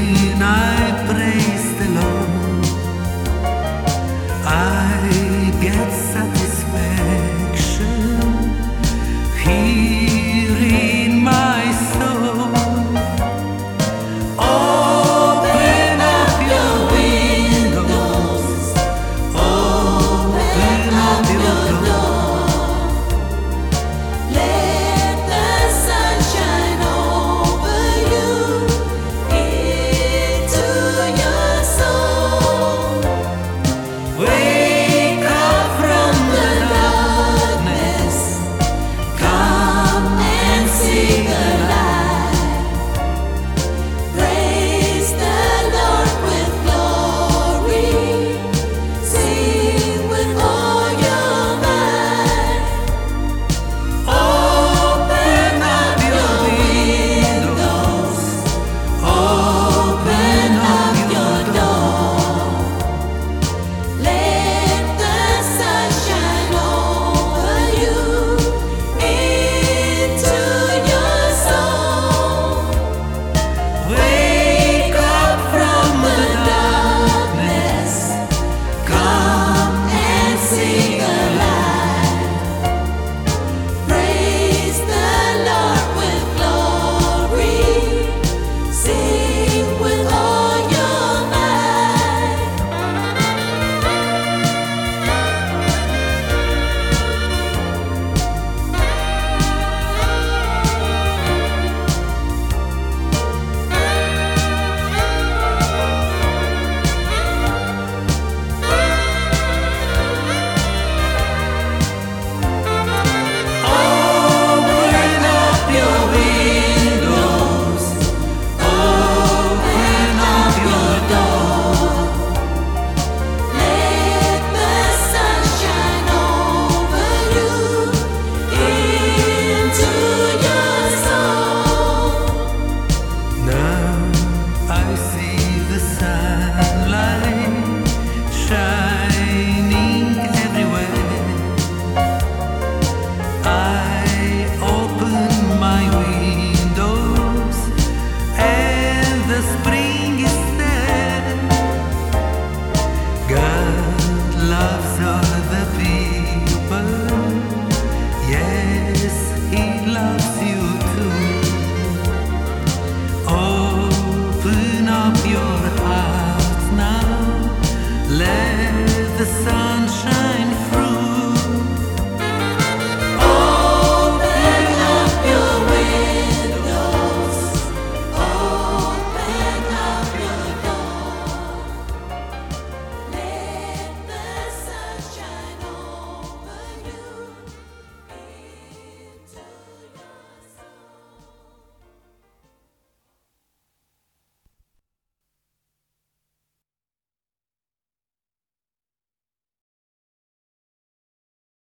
night. your heart now. Let